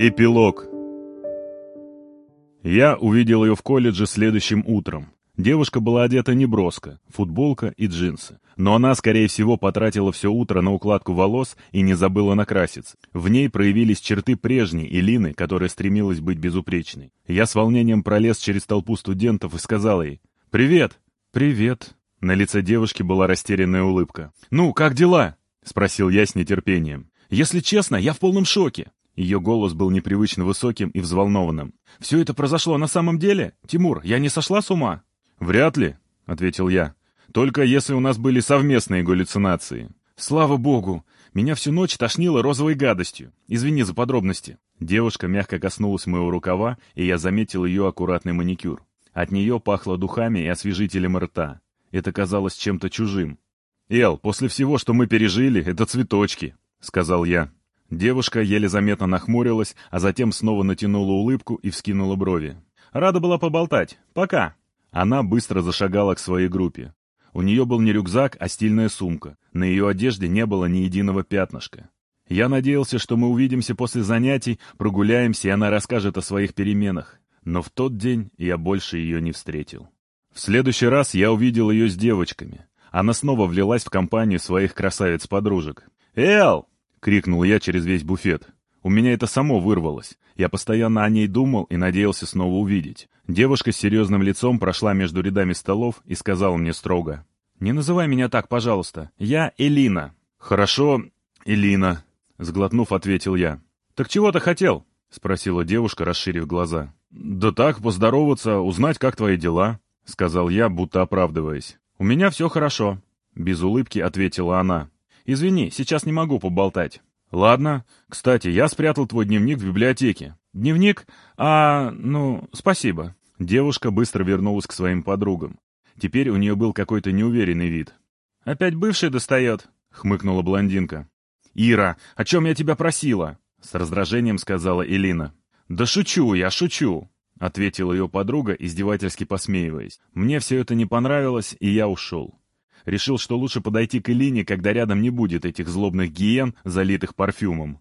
Эпилог. Я увидел ее в колледже следующим утром. Девушка была одета неброско, футболка и джинсы. Но она, скорее всего, потратила все утро на укладку волос и не забыла накраситься. В ней проявились черты прежней Элины, которая стремилась быть безупречной. Я с волнением пролез через толпу студентов и сказал ей «Привет!» «Привет!» На лице девушки была растерянная улыбка. «Ну, как дела?» — спросил я с нетерпением. «Если честно, я в полном шоке. Ее голос был непривычно высоким и взволнованным. «Все это произошло на самом деле? Тимур, я не сошла с ума?» «Вряд ли», — ответил я. «Только если у нас были совместные галлюцинации». «Слава богу! Меня всю ночь тошнило розовой гадостью. Извини за подробности». Девушка мягко коснулась моего рукава, и я заметил ее аккуратный маникюр. От нее пахло духами и освежителем рта. Это казалось чем-то чужим. «Эл, после всего, что мы пережили, это цветочки», — сказал я. Девушка еле заметно нахмурилась, а затем снова натянула улыбку и вскинула брови. «Рада была поболтать. Пока!» Она быстро зашагала к своей группе. У нее был не рюкзак, а стильная сумка. На ее одежде не было ни единого пятнышка. Я надеялся, что мы увидимся после занятий, прогуляемся, и она расскажет о своих переменах. Но в тот день я больше ее не встретил. В следующий раз я увидел ее с девочками. Она снова влилась в компанию своих красавиц-подружек. «Эл!» — крикнул я через весь буфет. У меня это само вырвалось. Я постоянно о ней думал и надеялся снова увидеть. Девушка с серьезным лицом прошла между рядами столов и сказала мне строго. «Не называй меня так, пожалуйста. Я Элина». «Хорошо, Элина», — сглотнув, ответил я. «Так чего ты хотел?» — спросила девушка, расширив глаза. «Да так, поздороваться, узнать, как твои дела», — сказал я, будто оправдываясь. «У меня все хорошо», — без улыбки ответила она. «Извини, сейчас не могу поболтать». «Ладно. Кстати, я спрятал твой дневник в библиотеке». «Дневник? А, ну, спасибо». Девушка быстро вернулась к своим подругам. Теперь у нее был какой-то неуверенный вид. «Опять бывший достает?» — хмыкнула блондинка. «Ира, о чем я тебя просила?» — с раздражением сказала Элина. «Да шучу я, шучу!» — ответила ее подруга, издевательски посмеиваясь. «Мне все это не понравилось, и я ушел. Решил, что лучше подойти к Элине, когда рядом не будет этих злобных гиен, залитых парфюмом.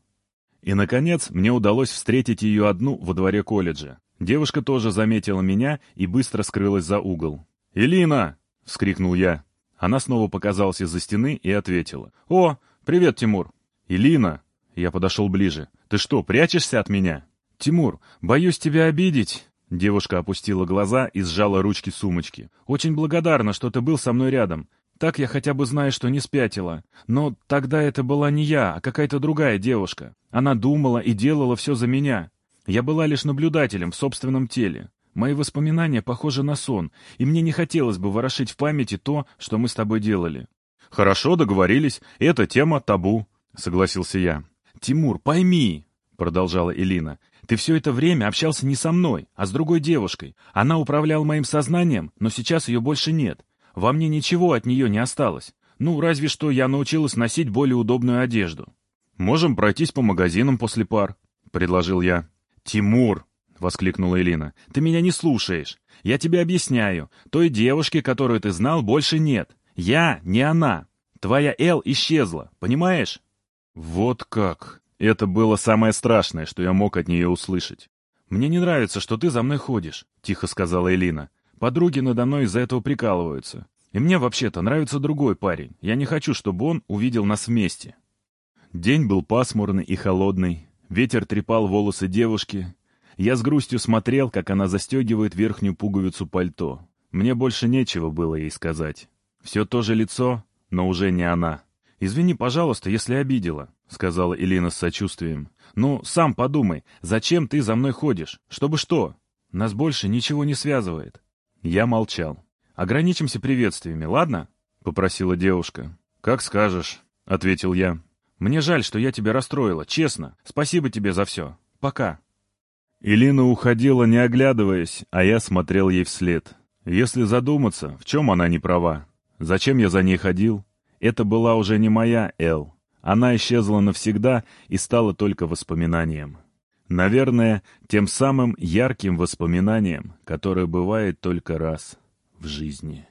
И, наконец, мне удалось встретить ее одну во дворе колледжа. Девушка тоже заметила меня и быстро скрылась за угол. «Элина!» — вскрикнул я. Она снова показалась из-за стены и ответила. «О, привет, Тимур!» «Элина!» Я подошел ближе. «Ты что, прячешься от меня?» «Тимур, боюсь тебя обидеть!» Девушка опустила глаза и сжала ручки сумочки. «Очень благодарна, что ты был со мной рядом. Так я хотя бы знаю, что не спятила. Но тогда это была не я, а какая-то другая девушка. Она думала и делала все за меня. Я была лишь наблюдателем в собственном теле. Мои воспоминания похожи на сон, и мне не хотелось бы ворошить в памяти то, что мы с тобой делали. «Хорошо, договорились. Это тема табу», — согласился я. «Тимур, пойми», — продолжала Элина, — «ты все это время общался не со мной, а с другой девушкой. Она управляла моим сознанием, но сейчас ее больше нет. Во мне ничего от нее не осталось. Ну, разве что я научилась носить более удобную одежду. «Можем пройтись по магазинам после пар», — предложил я. «Тимур!» — воскликнула Элина. «Ты меня не слушаешь. Я тебе объясняю. Той девушки, которую ты знал, больше нет. Я не она. Твоя Эл исчезла, понимаешь?» «Вот как!» Это было самое страшное, что я мог от нее услышать. «Мне не нравится, что ты за мной ходишь», — тихо сказала Элина. Подруги надо мной из-за этого прикалываются. И мне вообще-то нравится другой парень. Я не хочу, чтобы он увидел нас вместе. День был пасмурный и холодный. Ветер трепал волосы девушки. Я с грустью смотрел, как она застегивает верхнюю пуговицу пальто. Мне больше нечего было ей сказать. Все то же лицо, но уже не она. «Извини, пожалуйста, если обидела», — сказала Элина с сочувствием. «Ну, сам подумай, зачем ты за мной ходишь? Чтобы что? Нас больше ничего не связывает». Я молчал. «Ограничимся приветствиями, ладно?» — попросила девушка. «Как скажешь», — ответил я. «Мне жаль, что я тебя расстроила, честно. Спасибо тебе за все. Пока». Илина уходила, не оглядываясь, а я смотрел ей вслед. Если задуматься, в чем она не права? Зачем я за ней ходил? Это была уже не моя Эл. Она исчезла навсегда и стала только воспоминанием. Наверное, тем самым ярким воспоминанием, которое бывает только раз в жизни.